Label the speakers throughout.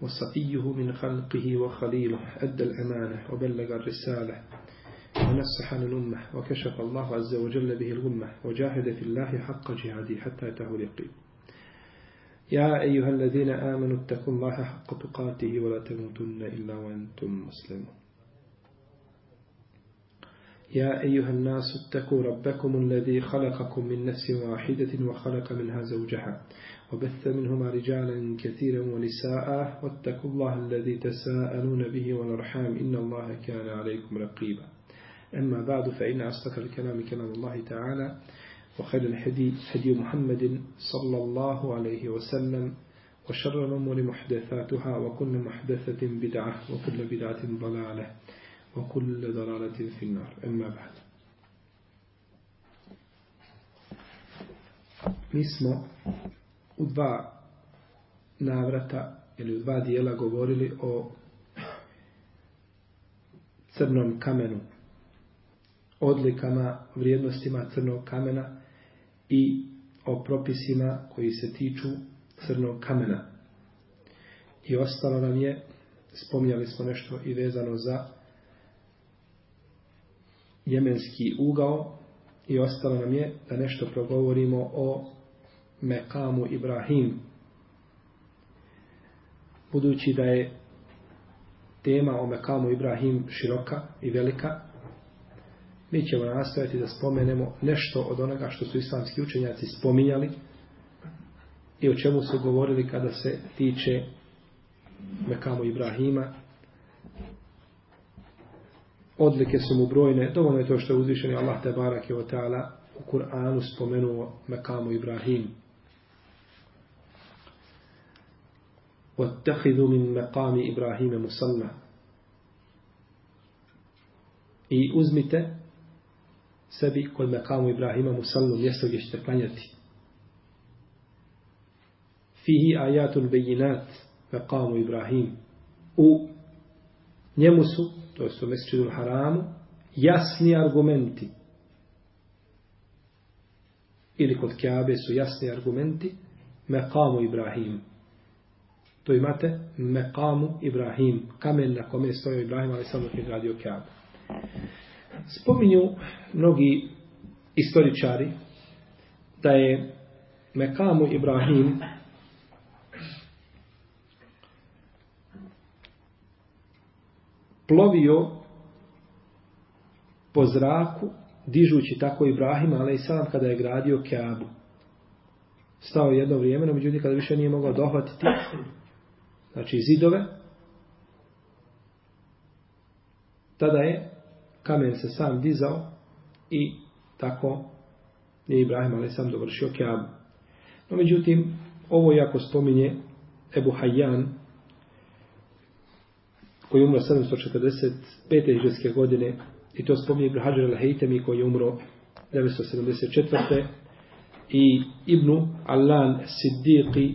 Speaker 1: وصفيه من خلقه وخليله أدى الأمانة وبلغ الرسالة ونصح الأمة وكشف الله عز وجل به الغمة وجاهد في الله حق جهاده حتى أتاه اليقين. يا أيها الذين آمنوا اتقوا الله حق تقاته ولا تموتن إلا وأنتم مسلمون. يا أيها الناس اتقوا ربكم الذي خلقكم من نفس واحدة وخلق منها زوجها وبث منهما رجالا كثيرا ونساء واتقوا الله الذي تساءلون به والأرحام إن الله كان عليكم رقيبا. أما بعد فإن أصدق الكلام كلام الله تعالى وخير الحدي هدي محمد صلى الله عليه وسلم وشر الأمور محدثاتها وكل محدثة بدعة وكل بدعة ضلالة. وكل ضلالة في النار أما بعد Mi smo u dva navrata ili u dva dijela govorili o crnom kamenu, odlikama, vrijednostima crnog kamena i o propisima koji se tiču crnog kamena. I ostalo nam je, spomnjali smo nešto i vezano za jemenski ugao i ostalo nam je da nešto progovorimo o Mekamu Ibrahim. Budući da je tema o Mekamu Ibrahim široka i velika, mi ćemo nastaviti da spomenemo nešto od onoga što su islamski učenjaci spominjali i o čemu su govorili kada se tiče Mekamu Ibrahima. Odlike su mu brojne, dovoljno je to što je uzvišeni Allah te barak je o ta'ala u Kur'anu spomenuo Mekamu Ibrahim. واتخذوا من مقام إبراهيم مصلى i uzmite sebi kod mekamu Ibrahima musallu mjesto gdje ćete klanjati. Fihi ajatun bejinat mekamu Ibrahim. U njemu su, to je u mesečidul haramu, jasni argumenti. Ili kod Kjabe su jasni argumenti mekamu Ibrahim. To imate mekamu Ibrahim, kamen na kome je stojao Ibrahim, ali samo je gradio Kjabu. Spominju mnogi istoričari da je Mekamu Ibrahim plovio po zraku dižući tako Ibrahim, ale i sam kada je gradio Keabu. Stao jedno vrijeme, no međutim kada više nije mogao dohvatiti znači zidove, tada je kamen se sam dizao i tako je Ibrahim ali sam dovršio Keabu. No međutim, ovo jako spominje Ebu Hayyan, koji je umro 745. iđeske godine, i to spominje Ibn Hajar al-Haytami, koji je umro 974. i Ibn Allan Siddiqi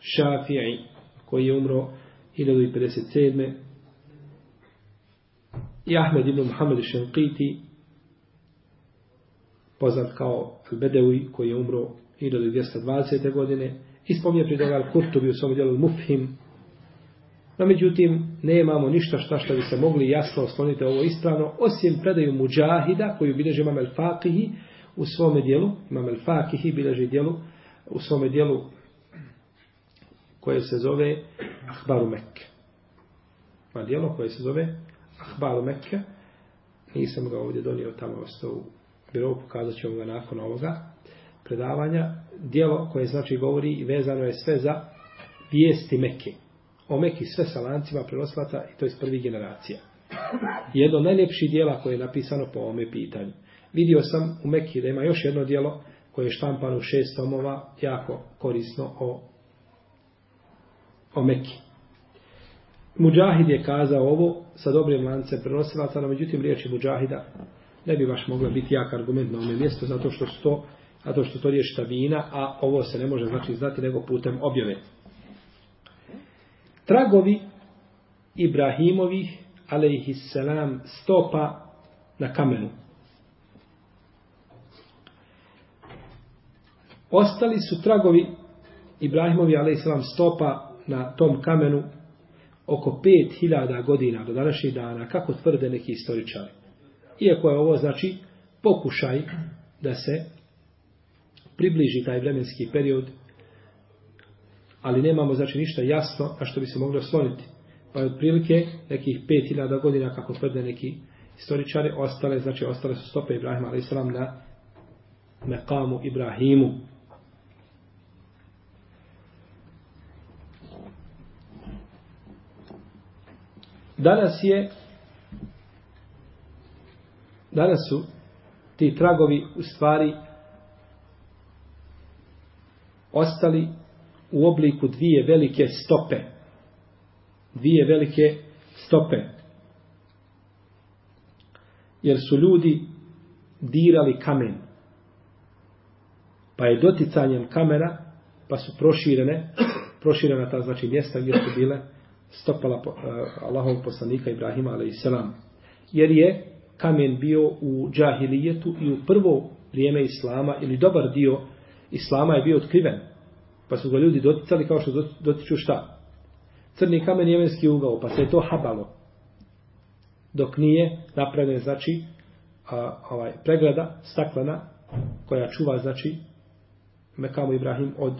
Speaker 1: Šafi'i, koji je umro 1057 i Ahmed ibn Muhammed Šenqiti, poznat kao Al-Bedewi, koji je umro 1220. godine, i spominje pri toga Al-Kurtubi u svom dijelu Mufhim. No, međutim, ne imamo ništa šta što bi se mogli jasno osloniti ovo ispravno, osim predaju muđahida koju bilježi imam Al-Faqihi u svome dijelu, imam El-Fakihi bilježi dijelu, u svome dijelu koje se zove Ahbaru Mekke. Ima dijelo koje se zove Ahbaru Mekke, nisam ga ovdje donio tamo ostao u birovu, pokazat ću ga nakon ovoga predavanja. Dijelo koje znači govori i vezano je sve za vijesti Mekke. O Mekke sve sa lancima prenoslata i to je iz prvih generacija. Jedno najljepših dijela koje je napisano po ovome pitanju. Vidio sam u Mekke da ima još jedno dijelo koje je štampano u šest tomova, jako korisno o, o Mekke. Muđahid je kazao ovo sa dobrim lancem prenosilaca, no međutim riječi Muđahida ne bi baš mogla biti jak argument na ovom mjestu, zato što su to, zato što to riječi tabina, a ovo se ne može znači znati nego putem objave. Tragovi Ibrahimovih, alejselam stopa na kamenu. Ostali su tragovi Ibrahimovi, alejselam stopa na tom kamenu oko 5000 godina do današnjih dana, kako tvrde neki istoričari. Iako je ovo, znači, pokušaj da se približi taj vremenski period, ali nemamo, znači, ništa jasno na što bi se moglo osloniti. Pa je otprilike nekih 5000 godina, kako tvrde neki istoričari, ostale, znači, ostale su stope Ibrahima, a.s. na mekamu Ibrahimu. Danas je danas su ti tragovi u stvari ostali u obliku dvije velike stope. Dvije velike stope. Jer su ljudi dirali kamen. Pa je doticanjem kamera, pa su proširene, proširena ta znači mjesta gdje su bile stopala uh, eh, Allahovog poslanika Ibrahima a.s. Jer je kamen bio u džahilijetu i u prvo vrijeme Islama ili dobar dio Islama je bio otkriven. Pa su ga ljudi doticali kao što dotiču šta? Crni kamen jemenski ugao, pa se je to habalo. Dok nije napravljen, znači, a, ovaj, pregrada staklena koja čuva, znači, Mekamu Ibrahim od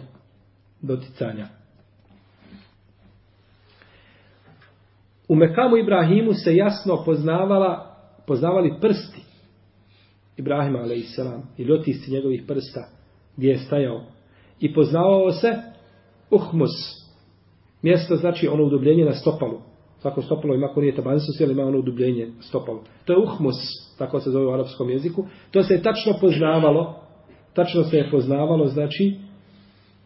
Speaker 1: doticanja. U Mekamu Ibrahimu se jasno poznavala, poznavali prsti Ibrahima a.s. ili otisci njegovih prsta gdje je stajao. I poznavao se Uhmus. Mjesto znači ono udubljenje na stopalu. Svako stopalo ima, ako nije tabansus, ali ima ono udubljenje na stopalu. To je Uhmus, tako se zove u arapskom jeziku. To se je tačno poznavalo, tačno se je poznavalo, znači,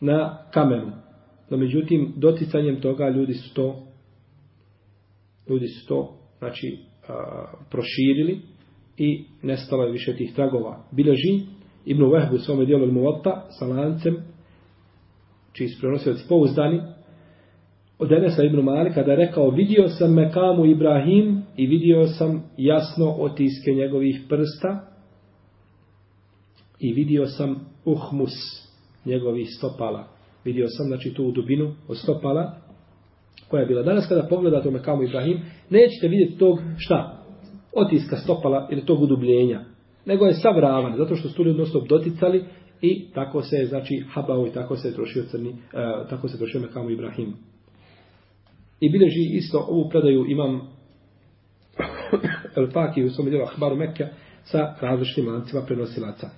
Speaker 1: na kamenu. No, međutim, doticanjem toga ljudi su to ljudi su to znači a, proširili i nestalo je više tih tragova. Bileži Ibn Vehbu u svome dijelu Muvata sa lancem čiji su prenosioci pouzdani od Enesa Ibn Mali kada je rekao vidio sam Mekamu Ibrahim i vidio sam jasno otiske njegovih prsta i vidio sam Uhmus njegovih stopala. Vidio sam znači tu dubinu od stopala koja je bila. Danas kada pogledate u Mekamu Ibrahim, nećete vidjeti tog šta? Otiska stopala ili tog udubljenja. Nego je sav ravan, zato što su ljudi odnosno doticali i tako se znači, habao i tako se trošio crni, e, tako se trošio Mekamu Ibrahim. I bileži isto ovu predaju imam El Faki u svom djelu Ahbaru Mekke sa različitim lancima prenosilaca.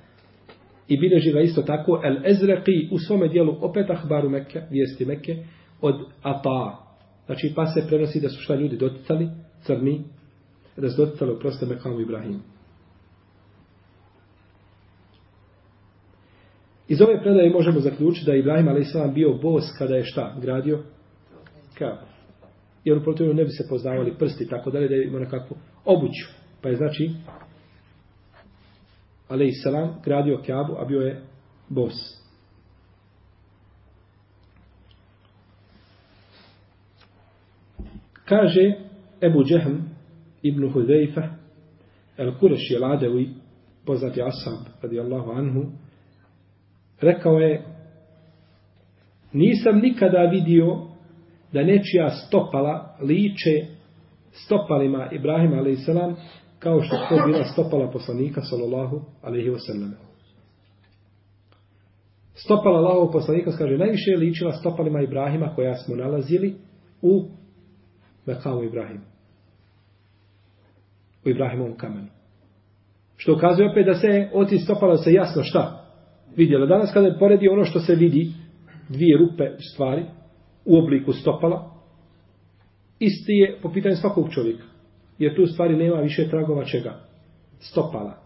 Speaker 1: I bileži ga isto tako El Ezreqi u svome djelu opet Ahbaru Mekke, vijesti Mekke, od Ata, Znači, pa se prenosi da su šta ljudi doticali, crni, da su doticali oproste Mekamu Ibrahim. Iz ove predaje možemo zaključiti da je Ibrahim a.s. bio bos kada je šta gradio? Kao. Jer u protivnom ne bi se poznavali prsti, tako dalje, da je imao nekakvu obuću. Pa je znači a.s. gradio Kaabu, a bio je bos. Kaže Ebu Džehm ibn Hudejfa, el Kureš je Ladevi, poznati Asab, radijallahu anhu, rekao je, nisam nikada vidio da nečija stopala liče stopalima Ibrahima a.s. kao što to bila stopala poslanika sallallahu alaihi wasallam. Stopala Allahov poslanika, kaže, najviše je ličila stopalima Ibrahima koja smo nalazili u Mekamu Ibrahim. U Ibrahimovom kamenu. Što ukazuje opet da se oti stopala se jasno šta vidjelo. Danas kada je poredi ono što se vidi, dvije rupe stvari u obliku stopala, isti je po pitanju svakog čovjeka. Jer tu stvari nema više tragova čega? Stopala.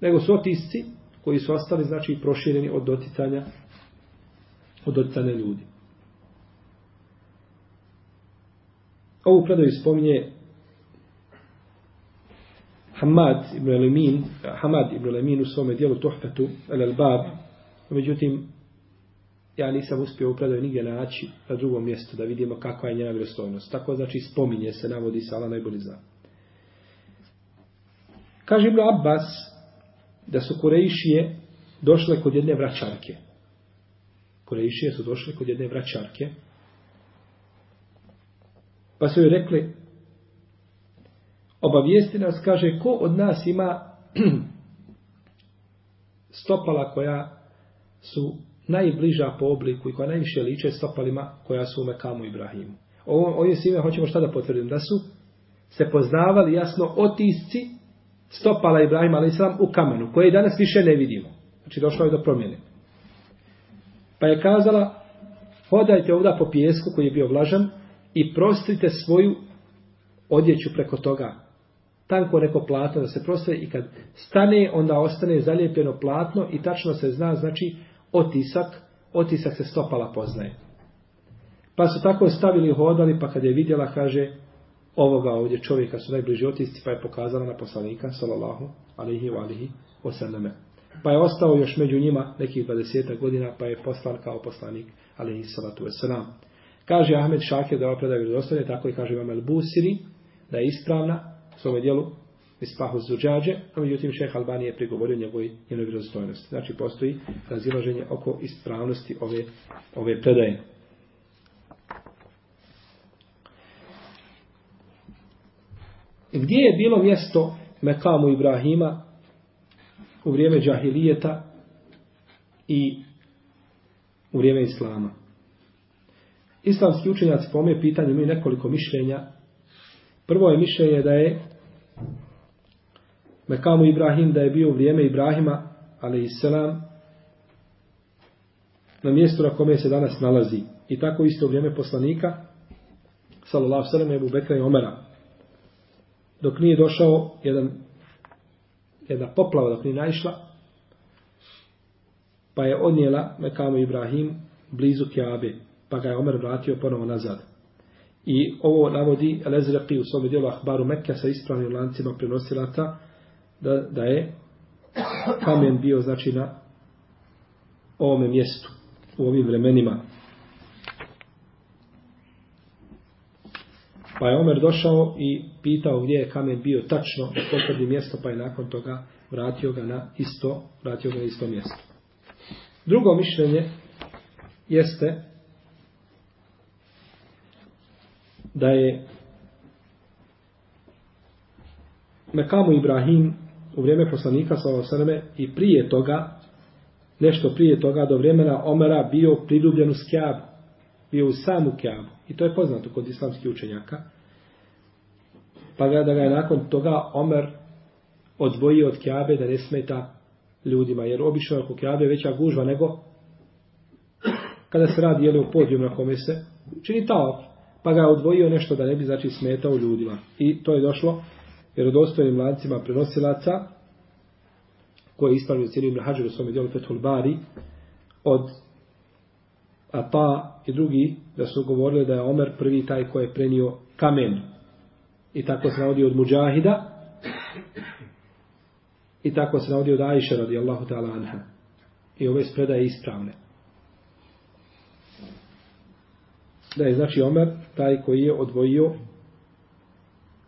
Speaker 1: Nego su otisci koji su ostali, znači, prošireni od doticanja od doticanja ljudi. Ovu predaju spominje Hamad ibn Lemin, Hamad ibn Lemin u svome dijelu Tuhfetu, El-Bab, međutim, ja nisam uspio u predaju nigdje naći na drugom mjestu da vidimo kakva je njena vjerostojnost. Tako znači spominje se, navodi se, Allah najbolji zna. Kaže Ibn Abbas da su Kurejšije došle kod jedne vraćarke. Kurejšije su došle kod jedne vraćarke. Pa su joj rekli, obavijesti nas, kaže, ko od nas ima stopala koja su najbliža po obliku i koja najviše liče stopalima koja su u Mekamu Ibrahimu. Ovo, ovdje svime hoćemo šta da potvrdim, da su se poznavali jasno otisci stopala Ibrahima ali islam u kamenu, koje danas više ne vidimo. Znači došlo je do promjene. Pa je kazala, hodajte ovda po pijesku koji je bio vlažan i prostrite svoju odjeću preko toga. Tanko neko platno da se prostrije i kad stane, onda ostane zalijepljeno platno i tačno se zna, znači, otisak, otisak se stopala poznaje. Pa su tako stavili hodali, pa kad je vidjela, kaže, ovoga ovdje čovjeka su najbliži otisci, pa je pokazala na poslanika, sallallahu alihi wa alihi wasallame. Pa je ostao još među njima nekih 20 godina, pa je poslan kao poslanik, alihi salatu wasalam. Kaže Ahmed Šakir da ova predaje dostane, tako i kaže Imam El Busiri, da je ispravna svome dijelu Ispahu Zuđađe, a međutim šeha Albanije je prigovorio njegovoj njenoj vjerozstojnosti. Znači postoji razilaženje oko ispravnosti ove, ove predaje. Gdje je bilo mjesto Mekamu Ibrahima u vrijeme džahilijeta i u vrijeme Islama? Islamski učenjaci po ome pitanju imaju nekoliko mišljenja. Prvo je mišljenje da je Mekamu Ibrahim da je bio u vrijeme Ibrahima, ali i selam, na mjestu na kome se danas nalazi. I tako isto u vrijeme poslanika, sallallahu sallam, je Bekra i Omera. Dok nije došao jedan, jedna poplava, dok nije naišla, pa je odnijela Mekamu Ibrahim blizu Kjabe, pa ga je Omer vratio ponovo nazad. I ovo navodi Elezreqi u svome dijelu Ahbaru Mekke sa ispravnim lancima prenosilata da, da je kamen bio znači na ovome mjestu u ovim vremenima. Pa je Omer došao i pitao gdje je kamen bio tačno da potvrdi mjesto pa je nakon toga vratio ga na isto vratio ga na isto mjesto. Drugo mišljenje jeste da je Mekamu Ibrahim u vrijeme poslanika Salosaleme i prije toga, nešto prije toga do vremena Omera bio priljubljen u Skjabu. Bio u samu Kjabu. I to je poznato kod islamskih učenjaka. Pa ga, da ga je nakon toga Omer odvojio od Kjabe da ne smeta ljudima. Jer obično oko Kjabe veća gužva nego kada se radi jeli u podijum na kome se čini tao pa ga je odvojio nešto da ne bi znači smetao ljudima. I to je došlo vjerodostojnim lancima prenosilaca koji je ispravio cijeli Ibn Hađar u svome dijelu Fethul Bari od Ata i drugi da su govorili da je Omer prvi taj koji je prenio kamen. I tako se navodi od Mujahida i tako se navodi od Aisha radijallahu ta'ala anha. I ove spredaje ispravne. Da je znači Omer taj koji je odvojio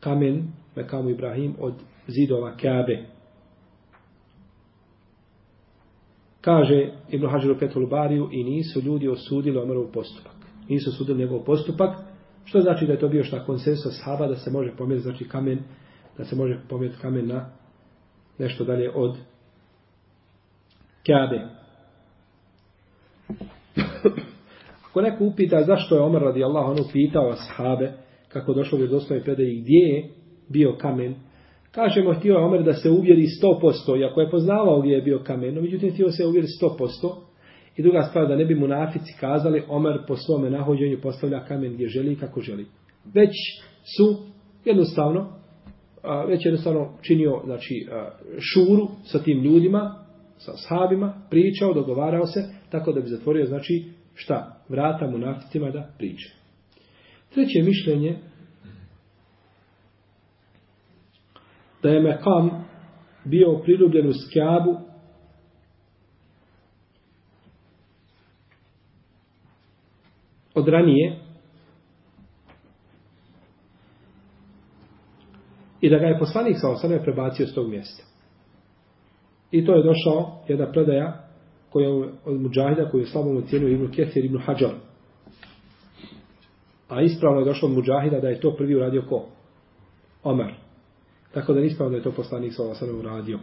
Speaker 1: kamen Mekamu Ibrahim od zidova Kabe. Kaže Ibn Hajar u Petul Bariju i nisu ljudi osudili Omerov postupak. Nisu osudili njegov postupak, što znači da je to bio šta konsensus sahaba da se može pomjeriti znači kamen, da se može pomjeriti kamen na nešto dalje od Kabe. Ako neko upita zašto je Omer radijallahu anhu pitao ashabe, kako došlo do dostoje predaje gdje je bio kamen. Kažemo, htio je Omer da se uvjeri 100%, iako je poznavao gdje je bio kamen, no međutim htio se uvjeri 100%. I druga stvar, da ne bi munafici kazali, Omer po svome nahođenju postavlja kamen gdje želi i kako želi. Već su jednostavno, već jednostavno činio znači, šuru sa tim ljudima, sa sahabima, pričao, dogovarao se, tako da bi zatvorio, znači, šta, vrata monasticima da priče. Treće mišljenje, da je Mekam bio priljubljen u Skjabu, od ranije i da ga je poslanik sa osadne prebacio s tog mjesta. I to je došao jedna predaja koja je od Mujahida koju je slabom ocijenio Ibn Kethir Ibn Hajar. A ispravno je došlo od Mujahida da je to prvi uradio ko? Omer. Tako da nispravno ispravno da je to poslanik sa osame uradio.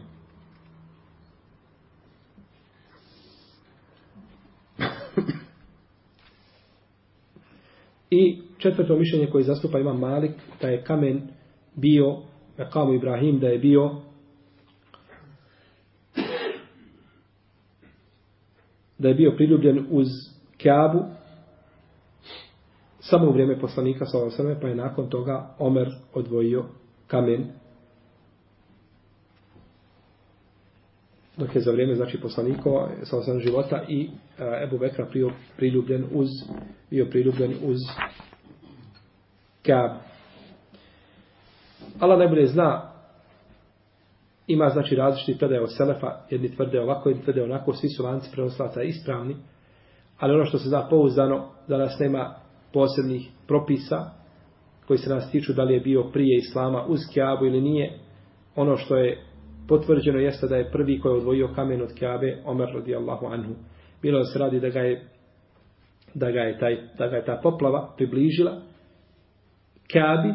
Speaker 1: I četvrto mišljenje koje zastupa ima Malik, da je kamen bio, kamu Ibrahim, da je bio da je bio priljubljen uz Kjabu samo u vrijeme poslanika sa pa je nakon toga Omer odvojio kamen dok je za vrijeme znači poslanikova sa života i a, Ebu Bekra bio priljubljen uz bio priljubljen uz Kaab. Allah najbolje zna ima znači različiti predaje od Selefa, jedni tvrde ovako, jedni tvrde onako, svi su lanci prenoslaca ispravni, ali ono što se zna pouzdano, da nas nema posebnih propisa koji se nas tiču da li je bio prije Islama uz Kjabu ili nije, ono što je potvrđeno jeste da je prvi koji je odvojio kamen od Kjabe, Omer radijallahu anhu. Bilo da se radi da ga je da ga je, taj, da ga je ta poplava približila Kjabi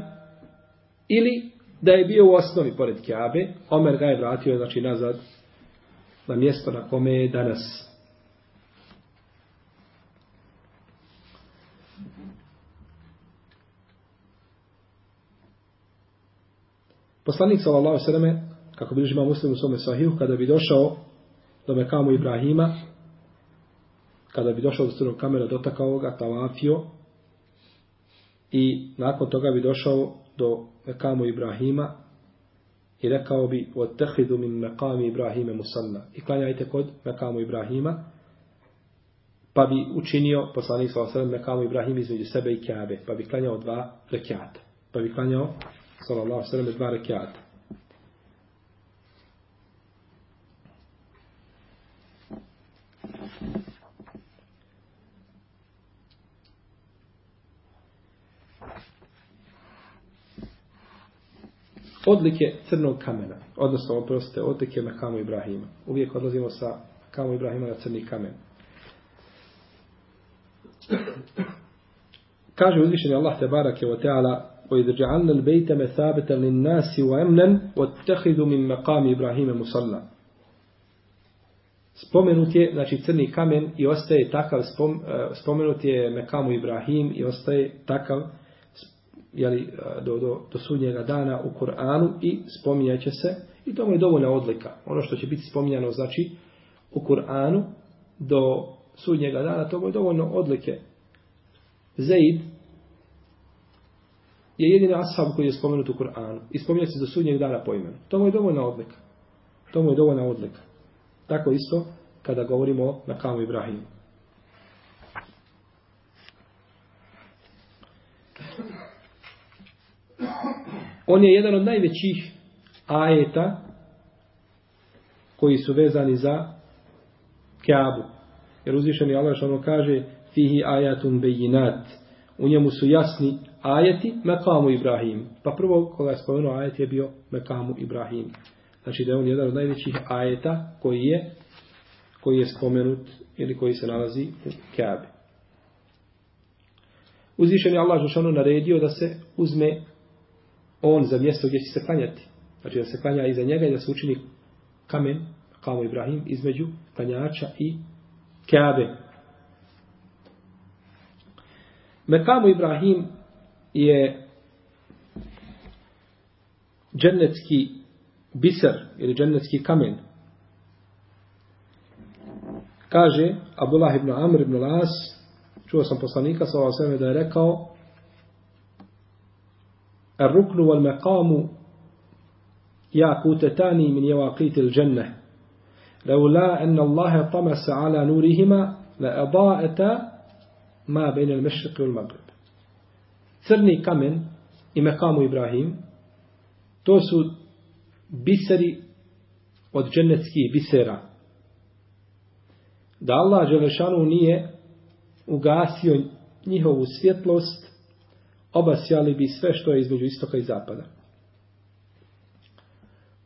Speaker 1: ili da je bio u osnovi pored Kjabe, Omer ga je vratio znači nazad na mjesto na kome je danas. Poslanik sallallahu alejhi ve kako bi ima muslim u svome sahihu, kada bi došao do Mekamu Ibrahima, kada bi došao do crnog kamera, dotakao ga, tavafio, i nakon toga bi došao do Mekamu Ibrahima i rekao bi od min Mekami Ibrahime Musanna. I klanjajte kod Mekamu Ibrahima pa bi učinio poslanik sa osrem Mekamu Ibrahim između sebe i Kjabe pa bi klanjao dva rekiata. Pa bi klanjao sallallahu sallam dva rekiata. odlike crnog kamena, odnosno oprostite, odlike Mekamu Ibrahima. Uvijek odlazimo sa Mekamu Ibrahima na crni kamen. Kaže uzvišeni Allah te barake wa ta'ala وَإِذْ جَعَلْنَا الْبَيْتَ مَثَابَةً لِلنَّاسِ وَأَمْنًا وَاتَّخِذُوا مِنْ مَقَامِ إِبْرَاهِيمَ مُصَلَّى Spomenut je, znači crni kamen i ostaje takav, spom, spomenut je Mekamu Ibrahim i ostaje takav jeli, do, do, do sudnjega dana u Kur'anu i spominjaće se i to mu je dovoljna odlika. Ono što će biti spominjano znači u Kur'anu do sudnjega dana, to mu je dovoljno odlike. Zaid je jedini ashab koji je spomenut u Kur'anu i spominje se do sudnjeg dana po imenu. To mu je dovoljna odlika. To mu je dovoljna odlika. Tako isto kada govorimo na kamu Ibrahimu. On je jedan od najvećih ajeta koji su vezani za Kaabu. Jer uzvišeni Allah što ono kaže fihi ajatun bejinat. U njemu su jasni ajeti Mekamu Ibrahim. Pa prvo koga je spomenuo ajet je bio Mekamu Ibrahim. Znači da je on jedan od najvećih ajeta koji je koji je spomenut ili koji se nalazi u Kaabi. Uzvišeni Allah Žešanu naredio da se uzme on za mjesto gdje će se klanjati. Znači da se klanja iza njega i da se učini kamen, kao Ibrahim, između klanjača i Kaabe. Mekamu Ibrahim je džennetski biser ili džennetski kamen. Kaže Abdullah ibn Amr ibn Las, čuo sam poslanika sa ova da je rekao الركن والمقام ياقوتتان من يواقيت الجنة لولا أن الله طمس على نورهما لأضاءتا ما بين المشرق والمغرب crni kamen i mekamu Ibrahim to su biseri od dženneckih bisera. Da Allah Đelešanu nije ugasio njihovu svjetlost, obasjali bi sve što je između istoka i zapada.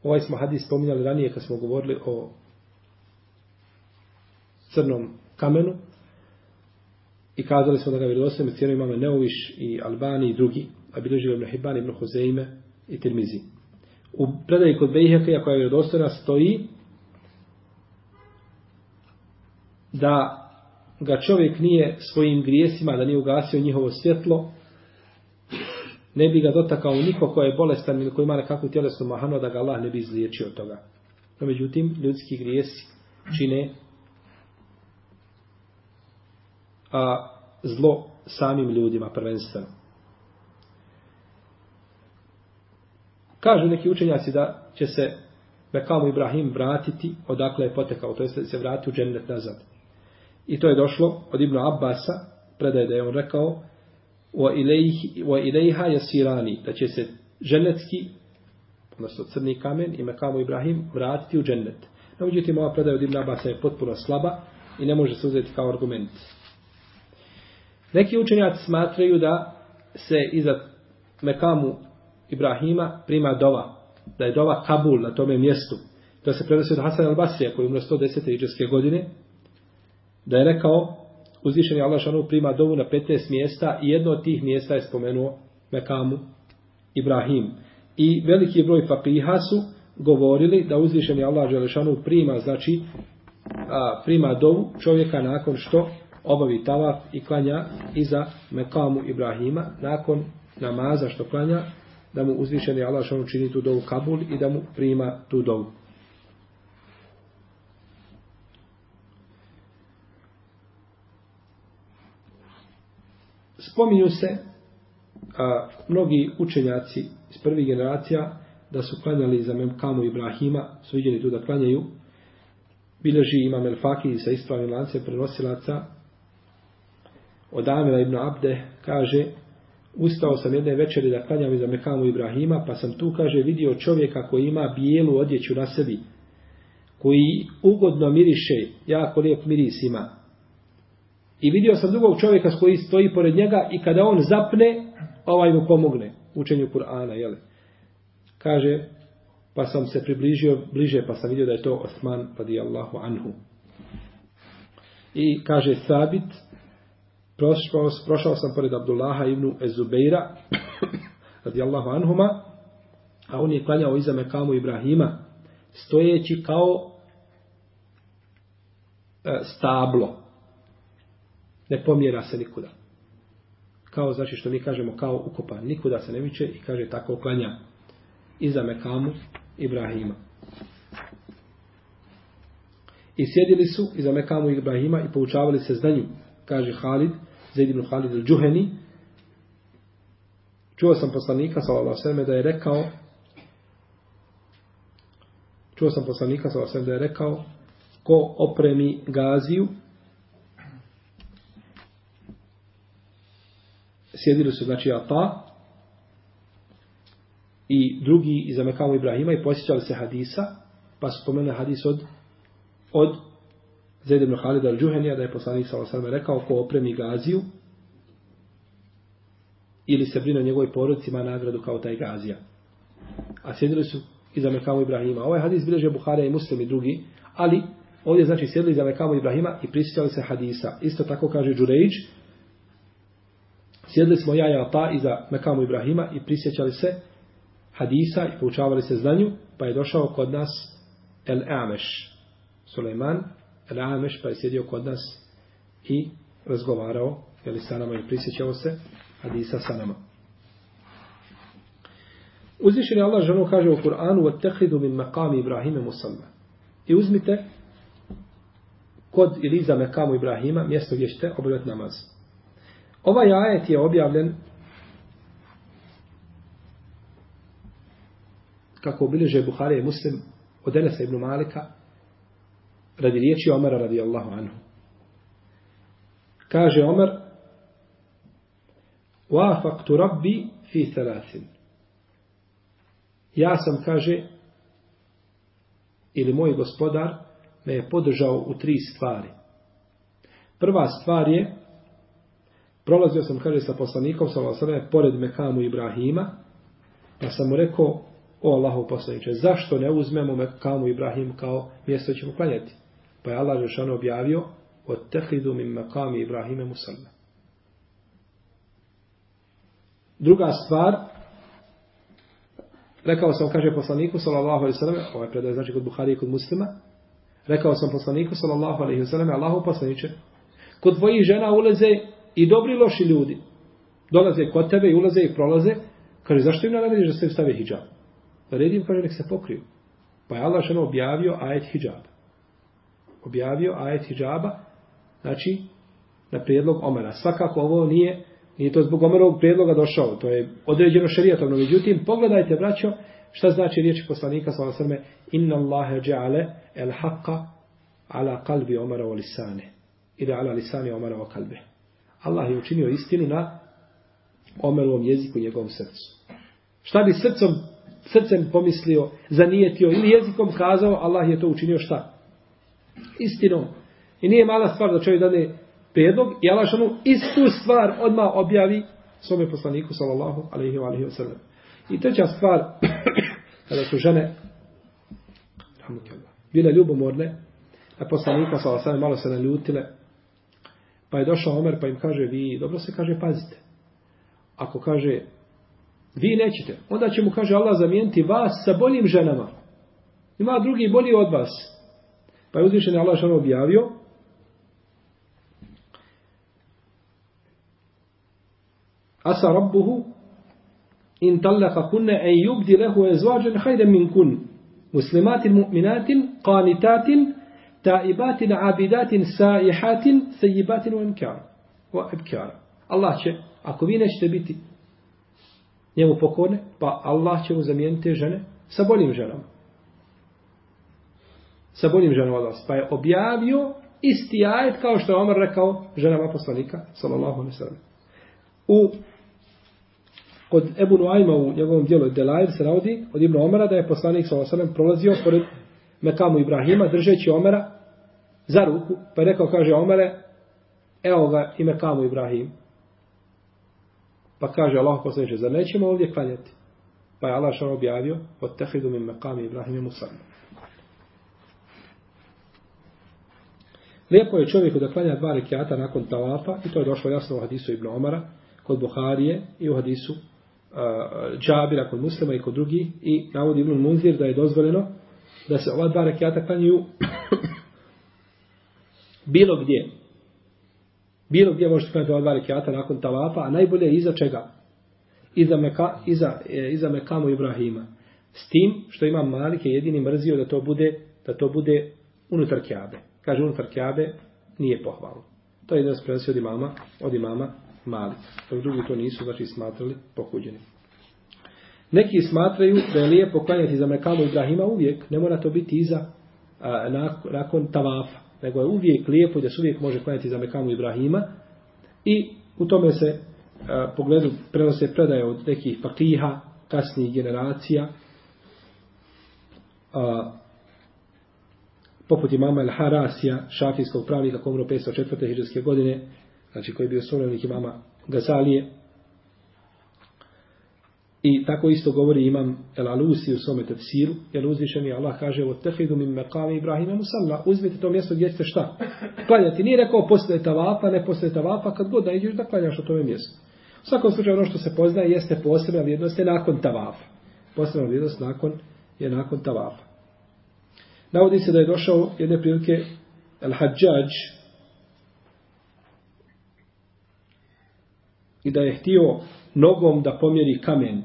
Speaker 1: Ovaj smo hadis spominjali ranije kad smo govorili o crnom kamenu i kazali smo da ga vjerodostojimo cijenu imamo Neuviš i Albani i drugi, a bilježi Ibn Hibban, Ibn Huzeime i Tirmizi. U predaji kod Bejheke, koja je vjerodostojna, stoji da ga čovjek nije svojim grijesima, da nije ugasio njihovo svjetlo, ne bi ga dotakao niko ko je bolestan ili ko ima nekakvu tjelesnu mahanu, da ga Allah ne bi izliječio od toga. No, međutim, ljudski grijesi čine a, zlo samim ljudima prvenstveno. Kažu neki učenjaci da će se Mekamu Ibrahim vratiti odakle je potekao, to jeste se vrati u džennet nazad. I to je došlo od Ibnu Abbasa, predaje da je on rekao, wa ilaiha yasirani da će se džennetski odnosno crni kamen i Mekamu Ibrahim vratiti u džennet. No, međutim, ova predaja od Ibn Abasa je potpuno slaba i ne može se uzeti kao argument. Neki učenjaci smatraju da se iza Mekamu Ibrahima prima dova, da je dova Kabul na tome mjestu. To se prenosi od Hasan al-Basrija koji umro 110. iđeske godine, da je rekao uzvišeni Allah šanu prima dovu na 15 mjesta i jedno od tih mjesta je spomenuo Mekamu Ibrahim. I veliki broj fakiha su govorili da uzvišeni Allah Želešanu prima, znači a, prima dovu čovjeka nakon što obavi tavaf i klanja iza Mekamu Ibrahima, nakon namaza što klanja, da mu uzvišeni Allah Želešanu čini tu dovu Kabul i da mu prima tu dovu. Spominju se a, mnogi učenjaci iz prvih generacija da su klanjali za Memkamu Ibrahima, su vidjeli tu da klanjaju. Bileži imam El Faki sa ispravnim lance prenosilaca od Amira ibn Abde kaže ustao sam jedne večeri da klanjam za Mekamu Ibrahima pa sam tu kaže vidio čovjeka koji ima bijelu odjeću na sebi koji ugodno miriše jako lijep miris ima I vidio sam drugog čovjeka koji stoji pored njega i kada on zapne, ovaj mu pomogne učenju Kur'ana, jel? Kaže, pa sam se približio bliže, pa sam vidio da je to Osman radijallahu anhu. I kaže Sabit, prošao, prošao sam pored Abdullaha ibn Ezubeira, radijallahu anhuma, a on je klanjao iza Mekamu Ibrahima, stojeći kao e, stablo ne pomjera se nikuda. Kao znači što mi kažemo kao ukopan, nikuda se ne miče i kaže tako klanja iza Mekamu Ibrahima. I sjedili su iza Mekamu Ibrahima i poučavali se znanju, kaže Halid, Zaid ibn Halid al-Džuheni. Čuo sam poslanika, sallallahu sallam, da je rekao čuo sam poslanika, sallallahu sallam, da je rekao ko opremi gaziju, sjedili su znači Ata i drugi iz Amekamu Ibrahima i posjećali se hadisa, pa su spomenuli hadis od od Zaid ibn Khalid al-đuhenija, da je poslanik sa osam rekao ko opremi gaziju ili se brine o njegovoj porodici ima nagradu kao taj gazija. A sjedili su iza Mekamu Ibrahima. Ovaj hadis bileže Buharija i Muslim i drugi, ali ovdje znači sjedili iza Mekamu Ibrahima i prisjećali se hadisa. Isto tako kaže Đurejđ, Sjedli smo ja i Ata iza Mekamu Ibrahima i prisjećali se hadisa i poučavali se znanju, pa je došao kod nas El Ameš, Suleiman, El Ameš, pa je sjedio kod nas i razgovarao, jeli sa nama i prisjećao se hadisa sa nama. Uzvišen je Allah ženu kaže u Kur'anu وَتَّخِذُ مِنْ مَقَامِ Ibrahime musalma. I uzmite kod ili za Mekamu Ibrahima mjesto gdje ćete obavljati namaz. Ovaj ajet je objavljen kako obilježe Buhari i Muslim od Enesa ibn Malika radi riječi Omara radijallahu anhu. Kaže Omar Wafaktu rabbi fi thalathin. Ja sam, kaže, ili moj gospodar me je podržao u tri stvari. Prva stvar je, prolazio sam, kaže, sa poslanikom, sa Allahom, pored Mekamu Ibrahima, pa sam mu rekao, o Allahu poslaniče, zašto ne uzmemo Mekamu Ibrahim kao mjesto ćemo klanjati? Pa je Allah Žešano objavio, od tehidu min Mekami Ibrahime Musalme. Druga stvar, rekao sam, kaže poslaniku, sallallahu alaihi sallam, ovaj predaj znači kod Buhari i kod muslima, rekao sam poslaniku, sallallahu alaihi sallam, Allahu poslaniče, kod tvojih žena ulaze i dobri loši ljudi. Dolaze kod tebe i ulaze i prolaze. Kaže, zašto im narediš da se stave hijab? Pa Redim, kaže, nek se pokriju. Pa je Allah žena objavio ajet hijab. Objavio ajet hijaba, znači, na prijedlog Omara. Svakako ovo nije Nije to zbog Omerovog prijedloga došao, to je određeno šerijatovno. Međutim, pogledajte, braćo, šta znači riječi poslanika sa osrme Inna Allahe dja'ale el haqqa ala kalbi Omara o lisane. Ili ala lisane Omara o kalbe. Allah je učinio istinu na Omerovom jeziku i njegovom srcu. Šta bi srcom, srcem pomislio, zanijetio ili jezikom kazao, Allah je to učinio šta? Istinom. I nije mala stvar da čovjek dane prijedlog i Allah šanu istu stvar odmah objavi svome poslaniku sallallahu alaihi wa alaihi wa sallam. I treća stvar, kada su žene bile ljubomorne, a poslanika sallallahu alaihi wa sallam malo se naljutile, pa je došao Omer pa im kaže, vi dobro se kaže, pazite. Ako kaže, vi nećete, onda će mu, kaže Allah, zamijeniti vas sa boljim ženama. Ima drugi bolji od vas. Pa je uzvišen Allah što objavio, Asa rabbuhu in tallaka kunne en yubdi lehu ezvađen hajde min kun. Muslimatin mu'minatin, qanitatin, taibatin, abidatin, saihatin, sejibatin u emkjara. U emkjara. Allah će, ako vi nećete biti njemu pokorne, pa Allah će mu zamijeniti žene sa boljim ženama. Sa boljim ženama od vas. Pa je objavio isti ajet kao što je Omar rekao ženama poslanika, sallallahu alaihi sallam. U Kod Ebu Nuajma u njegovom dijelu Delair se navodi od Ibn Omara da je poslanik sallallahu alaihi sallam prolazio pored Mekamu Ibrahima držeći Omara za ruku pa je rekao kaže Omare evo ga ime kamo Ibrahim. Pa kaže Allah poslaniče zar nećemo ovdje klanjati? Pa je Allah što objavio od tehidu min mekami Ibrahim i Musa Lijepo je čovjeku da klanja dva rekiata nakon talafa i to je došlo jasno u hadisu Ibn Omara kod Buharije i u hadisu džabira kod muslima i kod drugi i navodi Ibn Munzir da je dozvoljeno da se ova dva rekiata klanjuju bilo gdje. Bilo gdje možete klanjati ova dva rekiata nakon tavafa, a najbolje je iza čega? Iza, meka, iza, e, iza Mekamu Ibrahima. S tim što ima Malik je jedini mrzio da to bude da to bude unutar Kjabe. Kaže unutar Kjabe nije pohvalno. To je jedan sprenosi od imama, od imama mali. Dok drugi to nisu, znači smatrali pokuđeni. Neki smatraju da je lijepo klanjati za Mekamu Ibrahima uvijek, ne mora to biti iza a, nakon, nakon tavafa, nego je uvijek lijepo da se uvijek može klanjati za Mekamu Ibrahima i u tome se e, a, pogledu prenose predaje od nekih fakiha, kasnijih generacija, a, poput imama El Harasija, šafijskog pravnika komro 504. hiđarske godine, znači koji je bio sunovnik imama Gazalije. I tako isto govori imam El Alusi u svome tefsiru, jer uzvišeni je Allah kaže o tehidu min mekami Ibrahima musalla, uzmite to mjesto gdje ste šta? Klanjati. Nije rekao posle tavafa, ne posle tavafa, kad god da iđeš da klanjaš o tome mjestu. U svakom slučaju ono što se poznaje jeste posebna vrijednost je nakon tavafa. Posebna vrijednost nakon je nakon tavafa. Navodi se da je došao jedne prilike El Hadžađ, i da je htio nogom da pomjeri kamen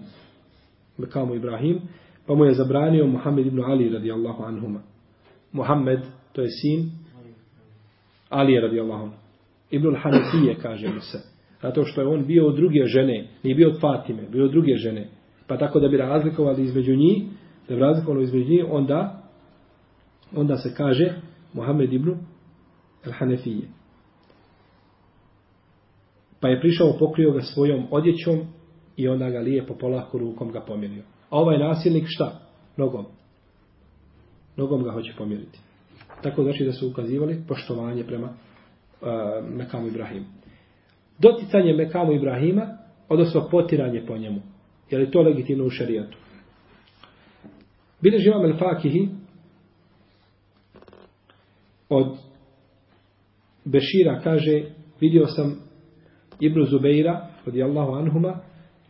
Speaker 1: Mekamu Ibrahim, pa mu je zabranio Muhammed ibn Ali radijallahu anhuma. Muhammed, to je sin Ali radijallahu anhuma. Ibn al-Hanifije, kaže mu se. Zato što je on bio od druge žene, nije bio od Fatime, bio od druge žene. Pa tako da bi razlikovali između njih, da bi razlikovali između njih, onda, onda se kaže Muhammed ibn al-Hanifije pa je prišao, pokrio ga svojom odjećom i onda ga lijepo polako rukom ga pomirio. A ovaj nasilnik šta? Nogom. nogom ga hoće pomjeriti. Tako znači da su ukazivali poštovanje prema uh, Mekamu Ibrahimu. Doticanje Mekamu Ibrahima, odnosno potiranje po njemu. Je li to legitimno u šarijatu? Bileži Imam el fakihi od Bešira kaže, vidio sam Ibn Zubeira, od Allahu Anhuma,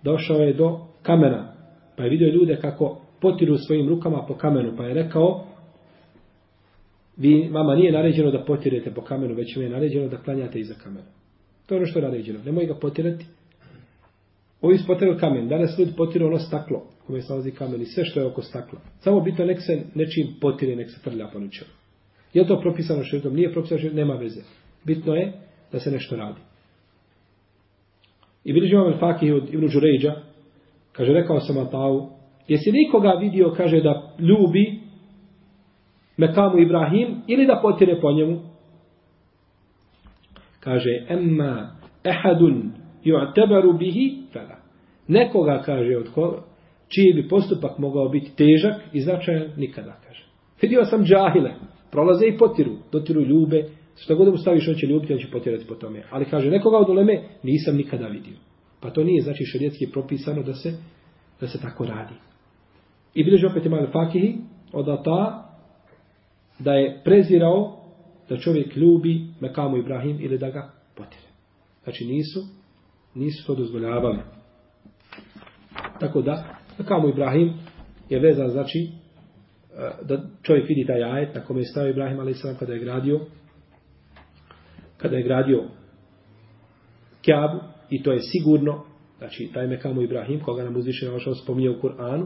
Speaker 1: došao je do kamena, pa je vidio ljude kako potiru svojim rukama po kamenu, pa je rekao, vi, vama nije naređeno da potirete po kamenu, već vam je naređeno da klanjate iza kamena. To je ono što je naređeno. Nemoj ga potirati. Ovi su potirali kamen. Danas ljudi potiru ono staklo, kome se nalazi kamen i sve što je oko stakla. Samo bitno nek se nečim potire, nek se trlja po ničemu. Je to propisano širitom? Nije propisano širitom, nema veze. Bitno je da se nešto radi. I bilježi vam Fakih od Ibnu Đurejđa, kaže, rekao sam Atavu, jesi nikoga vidio, kaže, da ljubi Mekamu Ibrahim ili da potire po njemu? Kaže, emma ehadun ju'tabaru bihi fela. Nekoga, kaže, od koga, čiji bi postupak mogao biti težak i značajan, nikada, kaže. Vidio sam džahile, prolaze i potiru, dotiru ljube, što god mu staviš, on će ljubiti, on će potjerati po tome. Ali kaže, nekoga od uleme nisam nikada vidio. Pa to nije, znači, šarijetski propisano da se, da se tako radi. I bilježi opet imali fakihi od ta da je prezirao da čovjek ljubi Mekamu Ibrahim ili da ga potire. Znači nisu, nisu to dozvoljavali. Tako da, Mekamu Ibrahim je vezan, znači, eh, da čovjek vidi taj ajet na kome je stavio Ibrahim ali sam kada je gradio kada je gradio Kjabu i to je sigurno znači taj Mekamu Ibrahim koga nam uzviše našao spominje u Kur'anu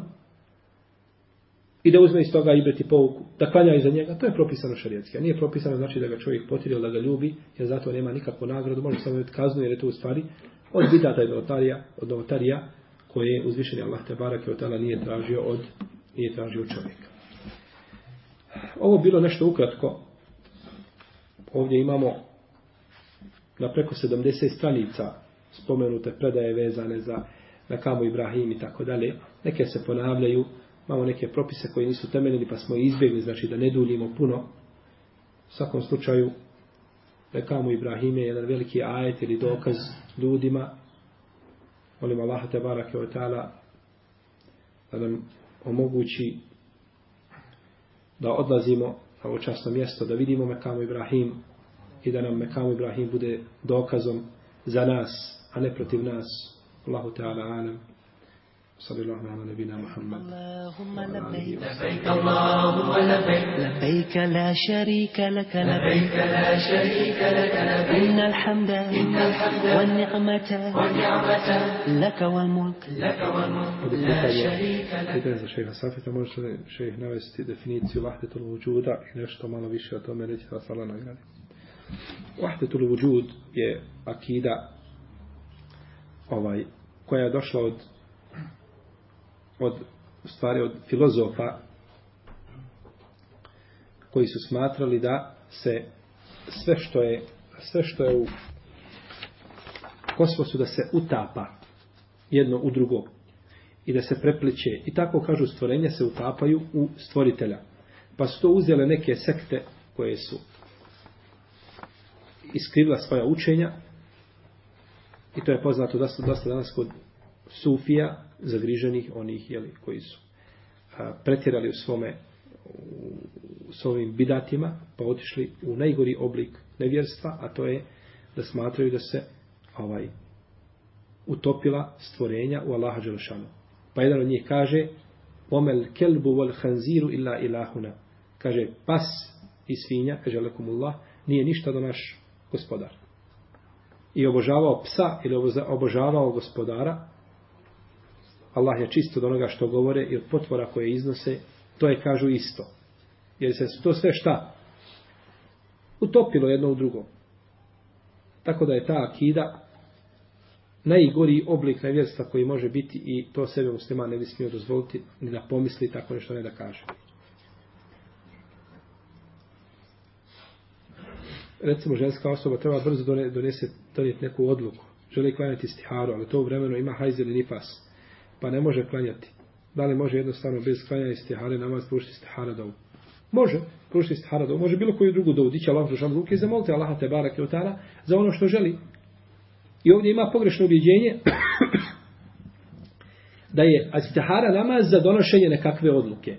Speaker 1: i da uzme iz toga i pouku, da klanja iza njega, to je propisano šarijetski. A nije propisano znači da ga čovjek potiri da ga ljubi, jer zato nema nikakvu nagradu, može samo imati kaznu, jer je to u stvari od bidata i notarija, od notarija koje je uzvišeni Allah te barake od tala nije tražio od, nije tražio čovjeka. Ovo bilo nešto ukratko. Ovdje imamo na preko 70 stranica spomenute predaje vezane za Nakamu Ibrahim i tako dalje. Neke se ponavljaju, imamo neke propise koji nisu temeljeni pa smo izbjegli, znači da ne duljimo puno. U svakom slučaju, Nakamu Ibrahim je jedan veliki ajet ili dokaz ljudima. Molim Allaha te barake o ta'ala da nam omogući da odlazimo na ovo časno mjesto, da vidimo Mekamu Ibrahim i da nam Mekamu Ibrahim bude dokazom za nas, a ne protiv nas. Allahu Teala, Anam. صلى الله على نبينا محمد
Speaker 2: اللهم لبيك اللهم لبيك لبيك لا شريك لك لبيك لا شريك لك لبيك ان الحمد ان الحمد والنعمة لك والملك لك والملك لا شريك لك
Speaker 1: اذا شيء صافي تمام شيء شيء نفس تي وحده الوجود انشطه ما له تمام ليش صلى الله عليه Vahdetul vujud je akida ovaj, koja je došla od od stvari od filozofa koji su smatrali da se sve što je sve što je u kosmosu da se utapa jedno u drugo i da se prepliče. I tako kažu stvorenja se utapaju u stvoritelja. Pa su to uzele neke sekte koje su iskrivila svoja učenja. I to je poznato da su dosta danas kod sufija zagriženih onih jeli, koji su a, pretjerali u svome u svojim bidatima pa otišli u najgori oblik nevjerstva a to je da smatraju da se ovaj utopila stvorenja u Allaha Đelešanu. Pa jedan od njih kaže omel kelbu wal hanziru illa ilahuna. Kaže pas i svinja kaže lekumullah nije ništa do naš gospodar i obožavao psa ili obožavao gospodara Allah je čist od onoga što govore i od potvora koje iznose, to je kažu isto. Jer se to sve šta? Utopilo jedno u drugo. Tako da je ta akida najgori oblik nevjerstva koji može biti i to sebe muslima ne bi smio dozvoliti ni da pomisli tako nešto ne da kaže. Recimo ženska osoba treba brzo donese donijeti neku odluku. Želi klanjati stiharu, ali to u vremenu ima hajz ili nifas pa ne može klanjati. Da li može jednostavno bez klanjanja istihare namaz prušiti stihara dovu? Može pružiti stihara dovu, može bilo koju drugu dovu, dići Allah dušan ruke i zamolite Allaha te barak i otara za ono što želi. I ovdje ima pogrešno ubjeđenje da je istihara namaz za donošenje nekakve odluke.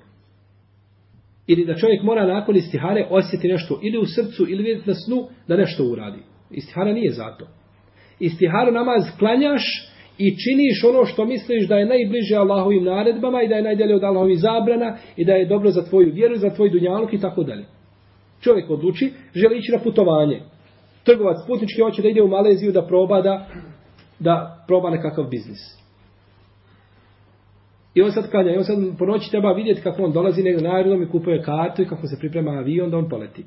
Speaker 1: Ili da čovjek mora nakon istihare osjeti nešto ili u srcu ili vidjeti na snu da nešto uradi. Istihara nije zato. Istiharu namaz klanjaš i činiš ono što misliš da je najbliže Allahovim naredbama i da je najdalje od Allahovih zabrana i da je dobro za tvoju vjeru, za tvoj dunjaluk i tako dalje. Čovjek odluči, želi ići na putovanje. Trgovac putnički hoće da ide u Maleziju da proba da, da proba nekakav biznis. I on sad klanja, i on sad po noći treba vidjeti kako on dolazi negdje na aerodrom i kupuje kartu i kako se priprema avion da on poleti.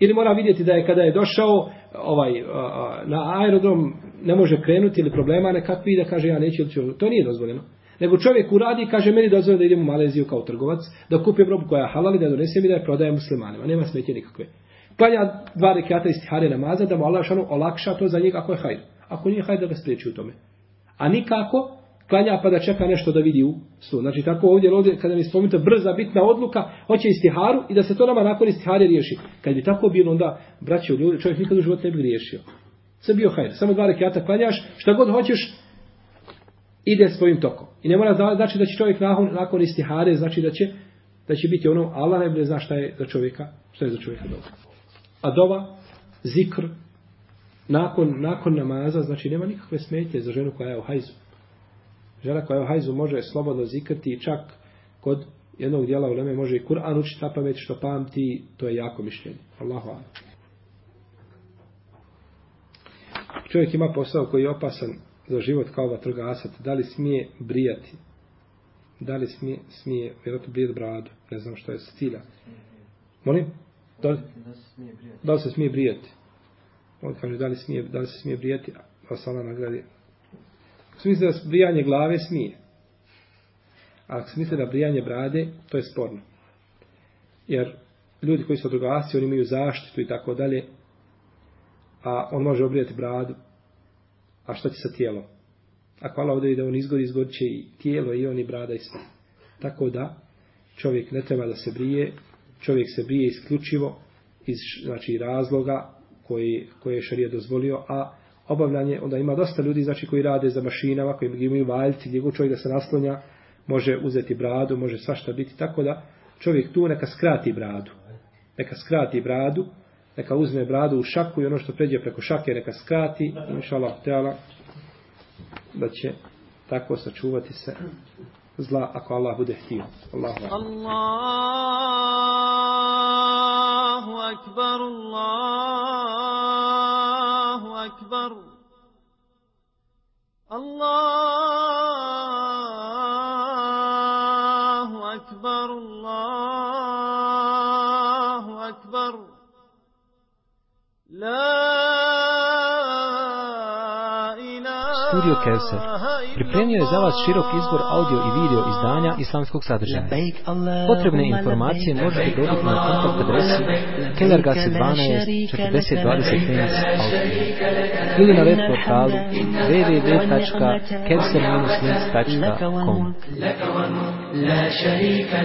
Speaker 1: Ili mora vidjeti da je kada je došao ovaj na aerodrom ne može krenuti ili problema nekakvi da kaže ja neću ili to nije dozvoljeno. Nego čovjek uradi i kaže meni dozvoljeno da idem u Maleziju kao trgovac, da kupim robu koja je halal i da donesem i da je prodajem muslimanima. Nema smetje nikakve. Klanja dva rekiata istihare namaza da mu Allah šanu olakša to za njega ako je hajr. Ako nije hajr da ga spriječi u tome. A nikako klanja pa da čeka nešto da vidi u snu. Znači tako ovdje, ovdje kada mi spomenuta brza bitna odluka, hoće istiharu i da se to nama nakon istihare riješi. Kad bi tako bilo onda, braćo ljudi, čovjek nikad u životu ne bi riješio. Sve bio hajr. Samo dva rekiata klanjaš, šta god hoćeš, ide svojim tokom. I ne mora znači da će čovjek nakon, nakon istihare, znači da će, da će biti ono, Allah najbolje zna šta je za čovjeka, šta je za čovjeka dobro. A dova, zikr, nakon, nakon namaza, znači nema nikakve smetje za ženu koja je u hajzu. Žena koja je u hajzu može slobodno zikrti i čak kod jednog dijela u Leme može i Kur'an učiti na pamet što pamti, to je jako mišljenje. Allahu ala. Čovjek ima posao koji je opasan za život kao vatrogasac. Da li smije brijati? Da li smije, smije vjerojatno brijati bradu? Ne znam što je s cilja. Molim? Da li, da li se smije brijati? On kaže da li, smije, da li se smije brijati? A sala nagradi Ako se misli da brijanje glave smije. A ako se misli da brijanje brade, to je sporno. Jer ljudi koji su drugasci, oni imaju zaštitu i tako dalje, a on može obrijati bradu, a šta će sa tijelom? Ako Allah odredi da on izgori, izgori će i tijelo, i on, i brada, i sve. Tako da, čovjek ne treba da se brije, čovjek se brije isključivo iz znači, razloga koji, koje je šarija dozvolio, a obavljanje, onda ima dosta ljudi znači koji rade za mašinama, koji imaju valjci, gdje god čovjek da se naslonja, može uzeti bradu, može svašta biti, tako da čovjek tu neka skrati bradu. Neka skrati bradu, neka uzme bradu u šaku i ono što pređe preko šake neka skrati, inša Allah, teala, da će tako sačuvati se zla ako Allah bude htio. Allahu akbar. Allahu akbar. Allah. Studio Kevser. Pripremio je za vas širok izbor audio i video izdanja islamskog sadržaja. Potrebne informacije možete dobiti na kontakt adresi Kellergasse 12 4020 Linz, ili na web portalu www.kevser-linz.com